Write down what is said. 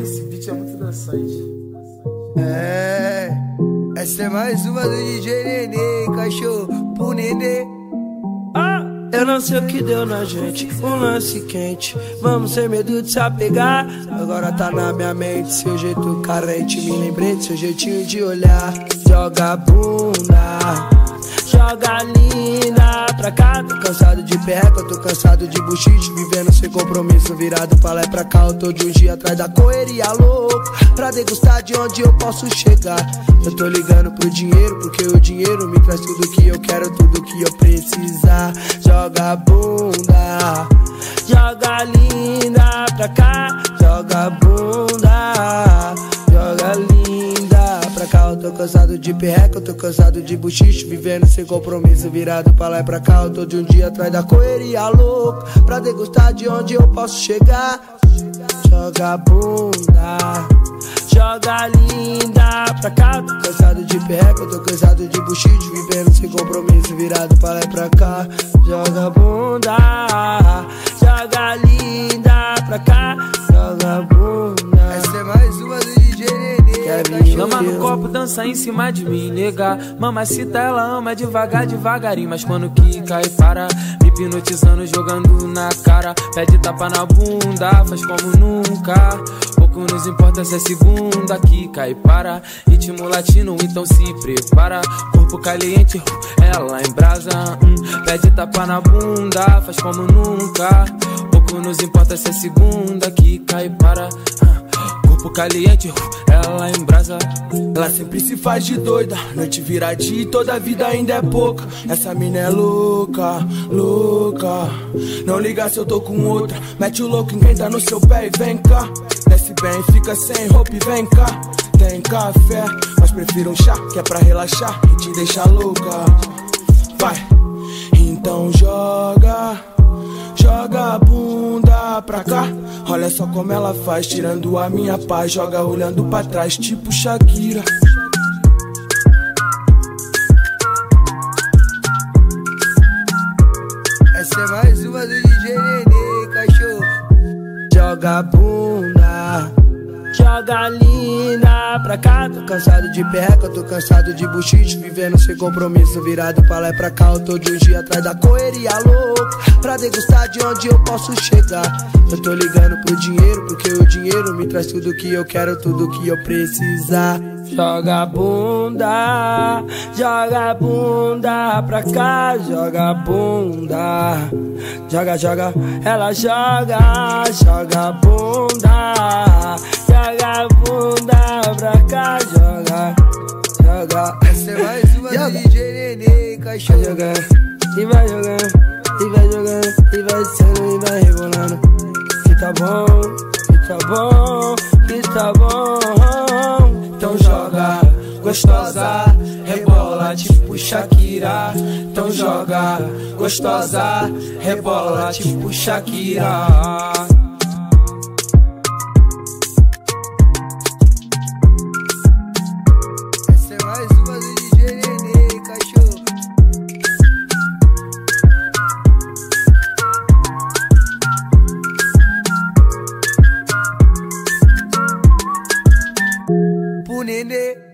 Esse beat é muito dançante. É, essa é mais uma do DJ Nenê, cachorro pro Nenê. Ah, eu não sei o que deu na gente, um lance quente. Vamos sem medo de se apegar. Agora tá na minha mente, seu jeito carente. Me lembrei do seu jeitinho de olhar. Joga bunda, joga linda pra cá. Tô cansado de eu tô cansado de buchiche. Vivendo sem compromisso, virado pra lá e pra cá. Eu tô de um dia atrás da correria louco. Pra degustar de onde eu posso chegar. Eu tô ligando pro dinheiro, porque o dinheiro me traz tudo que eu quero, tudo que eu precisar. Joga bunda, joga linda pra cá. Joga bunda, pra cá. Eu tô cansado de perreca, eu tô cansado de buchiche. Vivendo sem compromisso, virado pra lá e pra cá. Eu tô de um dia atrás da correria louco. Pra degustar de onde eu posso chegar. Joga bunda, joga linda pra cá. Tô cansado de perreca, eu tô cansado de buchiche. Vivendo sem compromisso, virado pra lá e pra cá. Joga bunda, Lama no copo, dança em cima de mim, nega. Mamacita, ela ama devagar, devagarinho. Mas quando quica e para, me hipnotizando, jogando na cara. Pede tapa na bunda, faz como nunca. Pouco nos importa se é segunda, quica e para. Ritmo latino, então se prepara. Corpo caliente, ela em brasa. hum. Pede tapa na bunda, faz como nunca. Pouco nos importa se é segunda, quica e para. ah. Corpo caliente, ela em brasa. Ela sempre se faz de doida. Noite vira dia e toda vida ainda é pouca. Essa mina é louca, louca. Não liga se eu tô com outra. Mete o louco tá no seu pé e vem cá. Desce bem, fica sem roupa e vem cá. Tem café, mas prefiro um chá que é pra relaxar e te deixar louca. Vai, só como ela faz, tirando a minha paz. Joga olhando pra trás, tipo Shakira. Essa é mais uma do DJ Nenê, cachorro. Joga bunda, joga linda pra cá. Tô cansado de perca, tô cansado de buchiche. Vivendo sem compromisso, virado pra lá e pra cá. Eu tô de um dia atrás da correria louco. Pra degustar de onde eu posso chegar. Eu tô ligando pro dinheiro, porque o dinheiro me traz tudo que eu quero, tudo que eu precisar. Joga bunda, joga bunda pra cá, joga bunda, joga, joga, ela joga, joga bunda, Nenê, vai jogando, e vai jogando, e vai jogando, e vai sendo, e vai rebolando, que tá bom, que tá bom, que tá bom. Então joga, gostosa, rebola tipo Shakira. Então joga, gostosa, rebola tipo Shakira. unene